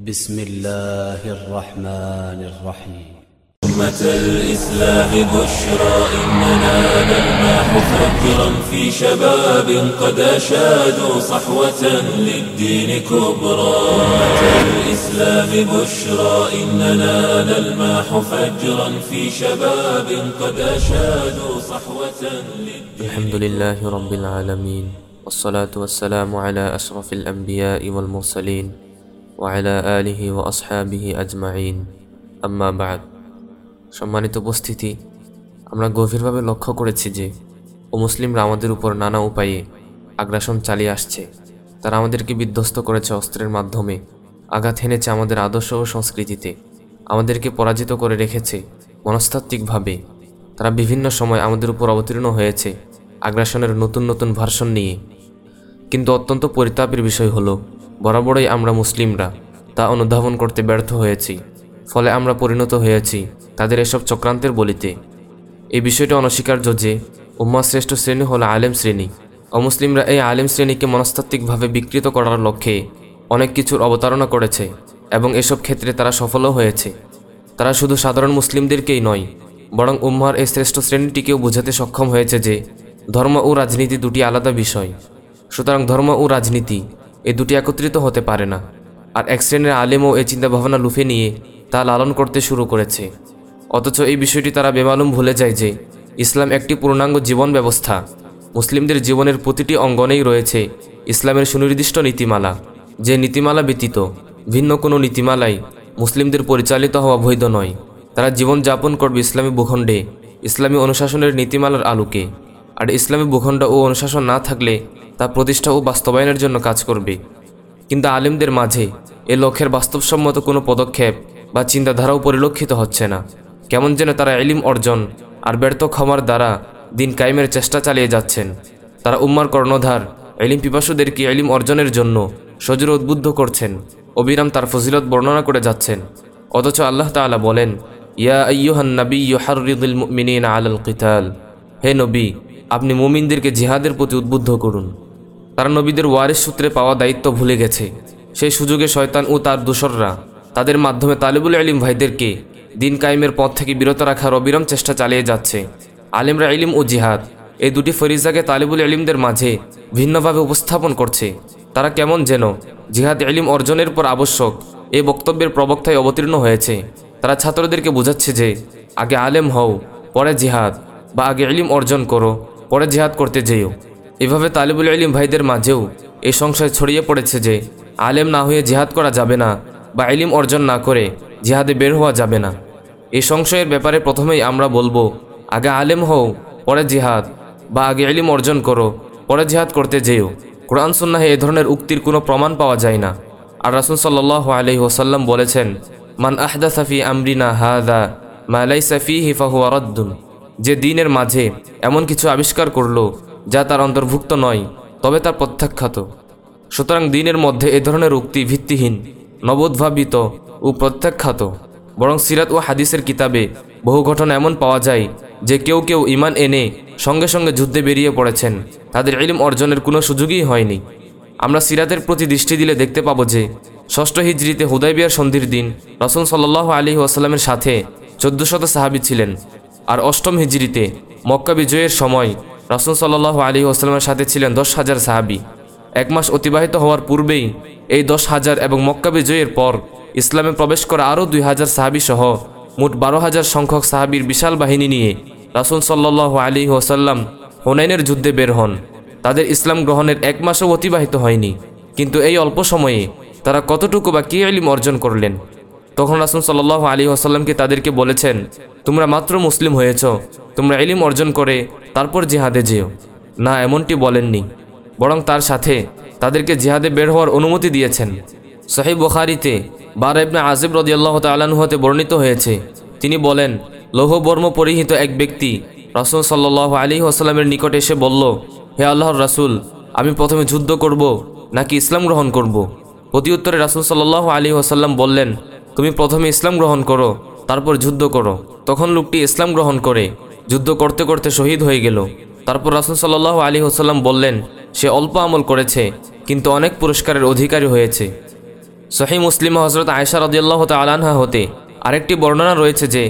بسم الله الرحمن الرحيم. أمة الإسلام بشرى إننا نلمح فجرا في شباب قد أشادوا صحوة للدين كبرى. أمة الإسلام بشرى إننا نلمح فجرا في شباب قد أشادوا صحوة للدين الحمد لله رب العالمين والصلاة والسلام على أشرف الأنبياء والمرسلين ওয়াইলা আলিহি ও আসহাবিহি আজমাইন আম্মা বাদ সম্মানিত উপস্থিতি, আমরা গভীরভাবে লক্ষ্য করেছি যে ও মুসলিমরা আমাদের উপর নানা উপায়ে আগ্রাসন চালিয়ে আসছে। তারা আমাদেরকে বিধ্বস্ত করেছে অস্ত্রের মাধ্যমে, আঘাত হেনেছে আমাদের আদর্শ ও সংস্কৃতিতে, আমাদেরকে পরাজিত করে রেখেছে মনস্তাত্ত্বিকভাবে। তারা বিভিন্ন সময় আমাদের উপর অবতীর্ণ হয়েছে আগ্রাসনের নতুন নতুন ভার্সন নিয়ে। কিন্তু অত্যন্ত পরিতাপের বিষয় হলো, বরাবরই আমরা মুসলিমরা তা অনুধাবন করতে ব্যর্থ হয়েছি, ফলে আমরা পরিণত হয়েছি তাদের এসব চক্রান্তের বলিতে। এই বিষয়টা অনস্বীকার্য যে উম্মা শ্রেষ্ঠ শ্রেণি হলো আলেম শ্রেণি। অমুসলিমরা এই আলেম শ্রেণীকে মনস্তাত্ত্বিকভাবে বিকৃত করার লক্ষ্যে অনেক কিছুর অবতারণা করেছে এবং এসব ক্ষেত্রে তারা সফলও হয়েছে। তারা শুধু সাধারণ মুসলিমদেরকেই নয়, বরং উম্মার এই শ্রেষ্ঠ শ্রেণীটিকেও বোঝাতে সক্ষম হয়েছে যে, ধর্ম ও রাজনীতি দুটি আলাদা বিষয়। সুতরাং ধর্ম ও রাজনীতি এ দুটি একত্রিত হতে পারে না। আর এক শ্রেণির আলেমও এই চিন্তাভাবনা লুফে নিয়ে তা লালন করতে শুরু করেছে। অথচ এই বিষয়টি তারা বেমালুম ভুলে যায় যে ইসলাম একটি পূর্ণাঙ্গ জীবন ব্যবস্থা। মুসলিমদের জীবনের প্রতিটি অঙ্গনেই রয়েছে ইসলামের সুনির্দিষ্ট নীতিমালা, যে নীতিমালা ব্যতীত ভিন্ন কোনো নীতিমালাই মুসলিমদের পরিচালিত হওয়া বৈধ নয়। তারা জীবন যাপন করবে ইসলামী ভূখণ্ডে, ইসলামী অনুশাসনের নীতিমালার আলোকে। আর ইসলামী ভূখণ্ড ও অনুশাসন না থাকলে তা প্রতিষ্ঠা ও বাস্তবায়নের জন্য কাজ করবে। কিন্তু আলেমদের মাঝে এ লক্ষ্যের বাস্তবসম্মত কোনো পদক্ষেপ বা চিন্তাধারাও পরিলক্ষিত হচ্ছে না। কেমন যেন তারা এলিম অর্জন আর ব্যর্থ ক্ষমার দ্বারা দিন কায়েমের চেষ্টা চালিয়ে যাচ্ছেন। তারা উম্মার কর্ণধার এলিম পিপাসুদেরকে এলিম অর্জনের জন্য সজুর উদ্বুদ্ধ করছেন। অবিরাম তার ফজিলত বর্ণনা করে যাচ্ছেন। অথচ আল্লাহ তাআলা বলেন, ইয়া আইয়ুহান নবী ইউহাররিদুল মুমিনিনা আলাল কিতাল। হে নবী, আপনি মুমিনদেরকে জিহাদের প্রতি উদ্বুদ্ধ করুন। তারা নবীদের ওয়ারিস সূত্রে পাওয়া দায়িত্ব ভুলে গেছে। সেই সুযোগে শয়তান ও তার দোসররা তাদের মাধ্যমে তালিবুল আলিম ভাইদেরকে দিন কায়েমের পথ থেকে বিরত রাখার অবিরাম চেষ্টা চালিয়ে যাচ্ছে। আলিমরা ইলিম ও জিহাদ এই দুটি ফরিজাকে তালিবুল ইলিমদের মাঝে ভিন্নভাবে উপস্থাপন করছে। তারা কেমন যেন জিহাদ ইলিম অর্জনের পর আবশ্যক এই বক্তব্যের প্রবক্তায় অবতীর্ণ হয়েছে। তারা ছাত্রদেরকে বোঝাচ্ছে যে, আগে আলেম হও, পরে জিহাদ, বা আগে ইলিম অর্জন করো, পরে জিহাদ করতে যেও। এভাবে তালিবুল ইলিম ভাইদের মাঝেও এই সংশয় ছড়িয়ে পড়েছে যে, আলেম না হয়ে জিহাদ করা যাবে না বা ইলিম অর্জন না করে জিহাদে বের হওয়া যাবে না। এই সংশয়ের ব্যাপারে প্রথমেই আমরা বলব, আগে আলেম হও, পরে জিহাদ, বা আগে ইলিম অর্জন করো, পরে জিহাদ করতে যেও। কোরআন সুন্নাহে এ ধরনের উক্তির কোনো প্রমাণ পাওয়া যায় না। আর রাসুল সাল্লাহ আলহি ওসাল্লাম বলেছেন, মান আহদা সাফি আমরিনা হাদা মালাই সাফি হিফাহুয়া রদ্দুন। যে দিনের মাঝে এমন কিছু আবিষ্কার করল যা তার অন্তর্ভুক্ত নয়, তবে তার প্রত্যাখ্যাত। সুতরাং দিনের মধ্যে এ ধরনের উক্তি ভিত্তিহীন, নবোদ্ভাবিত ও প্রত্যাখ্যাত। বরং সিরাত ও হাদিসের কিতাবে বহু ঘটনা এমন পাওয়া যায় যে কেউ কেউ ইমান এনে সঙ্গে সঙ্গে যুদ্ধে বেরিয়ে পড়েছেন। তাদের ইলিম অর্জনের কোনো সুযোগই হয়নি। আমরা সিরাতের প্রতি দৃষ্টি দিলে দেখতে পাবো যে ষষ্ঠ হিজড়িতে হুদাইবিয়ার সন্ধির দিন রসুল সাল্লাহ আলী ওয়াসাল্লামের সাথে চোদ্দ শত সাহাবি ছিলেন। আর অষ্টম হিজড়িতে মক্কা বিজয়ের সময় রসুল সাল্লাহ আলী ওয়াসাল্লামের সাথে ছিলেন দশ হাজার সাহাবি। এক মাস অতিবাহিত হওয়ার পূর্বেই এই দশ হাজার এবং মক্কা বিজয়ের পর ইসলামে প্রবেশ করা আরও দুই হাজার সাহাবি সহ মোট বারো হাজার সংখ্যক সাহাবির বিশাল বাহিনী নিয়ে রাসুল সাল্লাহ আলী ওসাল্লাম হোনাইনের যুদ্ধে বের হন। তাদের ইসলাম গ্রহণের এক মাসও অতিবাহিত হয়নি। কিন্তু এই অল্প সময়ে তারা কতটুকু বা কী ইলিম অর্জন করলেন? তখন রাসুল সাল্লাহ আলী আসাল্লামকে তাদেরকে বলেছেন, তোমরা মাত্র মুসলিম হয়েছ। তোমরা এলিম অর্জন করে তারপর জিহাদে যেও। না, এমনটি বলেননি। বরং তার সাথে তাদেরকে জিহাদে বের হওয়ার অনুমতি দিয়েছেন। সাহিব বখারিতে বার ইবনে আজিব রদিয়াল্লাহ তালান হতে বর্ণিত হয়েছে, তিনি বলেন লৌহ বর্ম পরিহিত এক ব্যক্তি রাসুল সাল্লাহ আলী আসাল্লামের নিকট এসে বলল, হে আল্লাহর রাসুল, আমি প্রথমে যুদ্ধ করব নাকি ইসলাম গ্রহণ করব প্রতি উত্তরে রাসুল সাল্লাহ আলী আসাল্লাম বললেন, তুমি প্রথমে ইসলাম গ্রহণ করো, তারপর যুদ্ধ করো। তখন লোকটি ইসলাম গ্রহণ করে। যুদ্ধ করতে করতে শহীদ হয়ে গেল। তারপর রাসুল সাল্লাহ আলী আসাল্লাম বললেন, সে অল্প আমল করেছে, কিন্তু অনেক পুরস্কারের অধিকারী হয়েছে। সহি মুসলিম হজরত আয়সা রদিয়াল্লাহ তালানহা হতে আরেকটি বর্ণনা রয়েছে যে,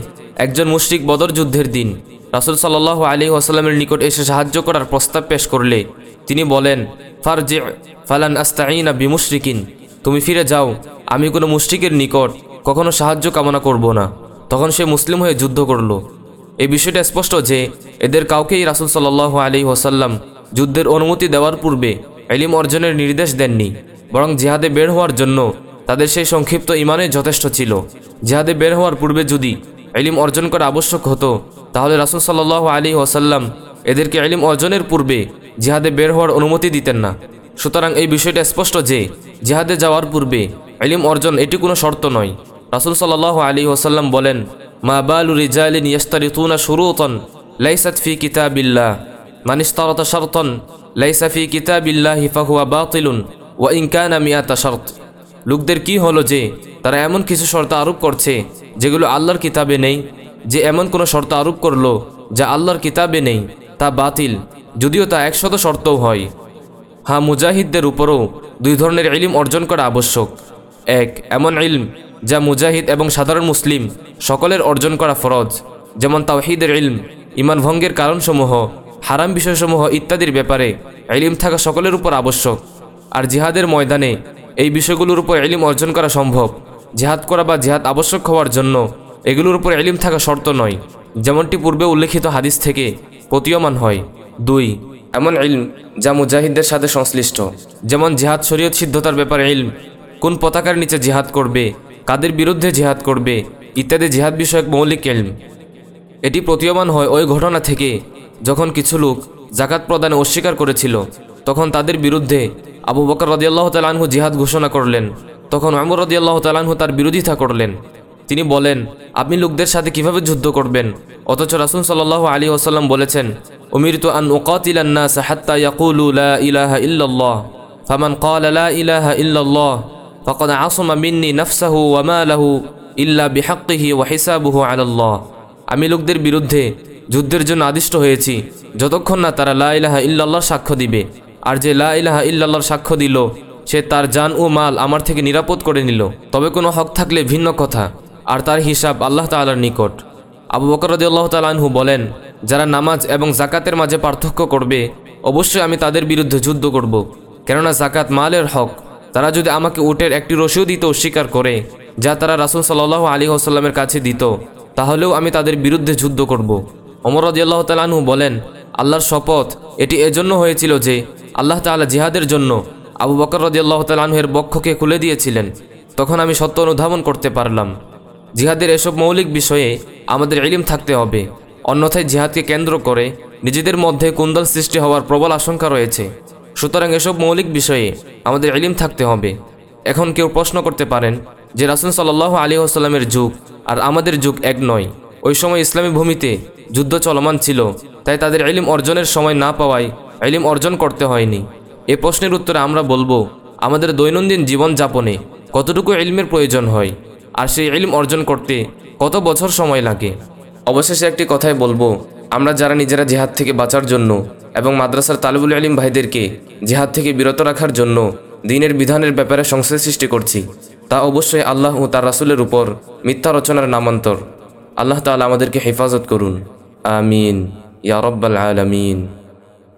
একজন মুশরিক বদর যুদ্ধের দিন রাসুল সাল্লাহ আলী ওয়াসাল্লামের নিকট এসে সাহায্য করার প্রস্তাব পেশ করলে, তিনি বলেন, ফারজে, ফালান আস্তাইনা বিমুশরিকিন, তুমি ফিরে যাও, আমি কোনো মুশরিকের নিকট কখনো সাহায্য কামনা করব না। তখন সে মুসলিম হয়ে যুদ্ধ করল। এই বিষয়টা স্পষ্ট যে এদের কাউকেই রাসুল সাল্লাহ আলী ওসাল্লাম যুদ্ধের অনুমতি দেওয়ার পূর্বে এলিম অর্জনের নির্দেশ দেননি। বরং জিহাদে বের হওয়ার জন্য তাদের সেই সংক্ষিপ্ত ইমানে যথেষ্ট ছিল। জিহাদে বের হওয়ার পূর্বে যদি এলিম অর্জন করা আবশ্যক হতো, তাহলে রাসুল সাল্লাহ আলী ওসাল্লাম এদেরকে এলিম অর্জনের পূর্বে জিহাদে বের হওয়ার অনুমতি দিতেন না। সুতরাং এই বিষয়টা স্পষ্ট যে জিহাদে যাওয়ার পূর্বে এলিম অর্জন এটি কোনো শর্ত নয়। রাসুল সাল্লাহ আলী ওসাল্লাম বলেন মা বালু রিজালিন ইয়াস্তারিতুনা শুরুতন, লাইসাত ফি কিতাবিল্লাহ। মান ইস্তারাতা শারতান, লাইসা ফি কিতাবিল্লাহি ফাহুয়া বাতিলুন, ওয়া ইন কানা মিয়াতা শারত। লোকদের কি হলো যে, তারা এমন কিছু শর্ত আরোপ করছে, যেগুলো আল্লাহর কিতাবে নেই, যে এমন কোনো শর্ত আরোপ করল, যা আল্লাহর কিতাবে নেই, তা বাতিল, যদিও তা একশত শর্তও হয়। হ্যাঁ মুজাহিদদের উপরও দুই ধরনের ইলিম অর্জন করা আবশ্যক। এক, এমন ইলম যা মুজাহিদ এবং সাধারণ মুসলিম সকলের অর্জন করা ফরজ, যেমন তাওহিদের ইলম, ইমান ভঙ্গের কারণসমূহ, হারাম বিষয়সমূহ ইত্যাদির ব্যাপারে এলিম থাকা সকলের উপর আবশ্যক। আর জিহাদের ময়দানে এই বিষয়গুলোর উপর এলিম অর্জন করা সম্ভব। জিহাদ করা বা জিহাদ আবশ্যক হওয়ার জন্য এগুলোর উপর এলিম থাকা শর্ত নয়, যেমনটি পূর্বে উল্লেখিত হাদিস থেকে প্রতীয়মান হয়। দুই, এমন ইলম যা মুজাহিদদের সাথে সংশ্লিষ্ট, যেমন জিহাদ শরীয়ত সিদ্ধতার ব্যাপারে ইলম, কোন পতাকার নিচে জিহাদ করবে তাদের বিরুদ্ধে জেহাদ করবে, ইত্যাদি জেহাদ বিষয়ক মৌলিক এলম। এটি প্রতীয়মান হয় ওই ঘটনা থেকে, যখন কিছু লোক জাকাত প্রদানে অস্বীকার করেছিল, তখন তাদের বিরুদ্ধে আবু বকর রদিয়াল্লাহ তালাহু জিহাদ ঘোষণা করলেন। তখন আমর রদিয়াল্লাহ তালাহু তার বিরোধিতা করলেন। তিনি বলেন, আপনি লোকদের সাথে কীভাবে যুদ্ধ করবেন? অথচ রাসুল সাল্লাহ আলী ওসাল্লাম বলেছেন, উমিরতু আন ওকাতিলান্না সাহাত্তা ইয়াকুল ইলাহা ইল্লাহ ফামান ক্বালা লা ইলাহা ইল্লাহ ফকদ আসমা মিন্নি وماله ওয়ামালাহু بحقه وحسابه على الله। আমি লোকদের বিরুদ্ধে যুদ্ধের জন্য আদিষ্ট হয়েছি। যতক্ষণ না তারা লা ইলাহা ইল্লাল্লাহর সাক্ষ্য দিবে। আর যে লা ইলাহা ইল্লাল্লাহর সাক্ষ্য দিল, সে তার জান ও মাল আমার থেকে নিরাপদ করে নিল। তবে কোনো হক থাকলে ভিন্ন কথা, আর তার হিসাব আল্লাহ তালার নিকট। আবু বকরদি আল্লাহ তালাহু বলেন, যারা নামাজ এবং জাকাতের মাঝে পার্থক্য করবে, অবশ্যই আমি তাদের বিরুদ্ধে যুদ্ধ করব। কেননা জাকাত মালের হক তারা যদি আমাকে উটের একটি রসিও দিতে অস্বীকার করে, যা তারা রাসুল সাল্লাহ আলী আসাল্লামের কাছে দিত, তাহলেও আমি তাদের বিরুদ্ধে যুদ্ধ করব। অমর রদিয়াল্লাহ তালাহু বলেন, আল্লাহর শপথ, এটি এজন্য হয়েছিল যে আল্লাহ তাআলা জিহাদের জন্য আবু বকর রদিয়াল্লাহ তালাহুয়ের বক্ষকে খুলে দিয়েছিলেন। তখন আমি সত্য অনুধাবন করতে পারলাম। জিহাদের এসব মৌলিক বিষয়ে আমাদের এলিম থাকতে হবে। অন্যথায় জিহাদকে কেন্দ্র করে নিজেদের মধ্যে কুন্দল সৃষ্টি হওয়ার প্রবল আশঙ্কা রয়েছে। সুতরাং এসব মৌলিক বিষয়ে আমাদের এলিম থাকতে হবে। এখন কেউ প্রশ্ন করতে পারেন যে রাসুল সাল্লাহ আলী আসাল্লামের যুগ আর আমাদের যুগ এক নয়। ওই সময় ইসলামী ভূমিতে যুদ্ধ চলমান ছিল, তাই তাদের এলিম অর্জনের সময় না পাওয়ায় এলিম অর্জন করতে হয়নি। এ প্রশ্নের উত্তরে আমরা বলব, আমাদের দৈনন্দিন জীবনযাপনে কতটুকু এলিমের প্রয়োজন হয় আর সেই এলিম অর্জন করতে কত বছর সময় লাগে? অবশেষে একটি কথাই বলব আমরা যারা নিজেরা জেহাদ থেকে বাঁচার জন্য এবং মাদ্রাসার তালিবুল আলিম ভাইদেরকে জেহাদ থেকে বিরত রাখার জন্য দিনের বিধানের ব্যাপারে সংশয় সৃষ্টি করছি, তা অবশ্যই আল্লাহ ও তার রাসুলের উপর মিথ্যা রচনার নামান্তর। আল্লাহ তালা আমাদেরকে হেফাজত করুন। আমিন। ইয়া রব্বাল আলামিন।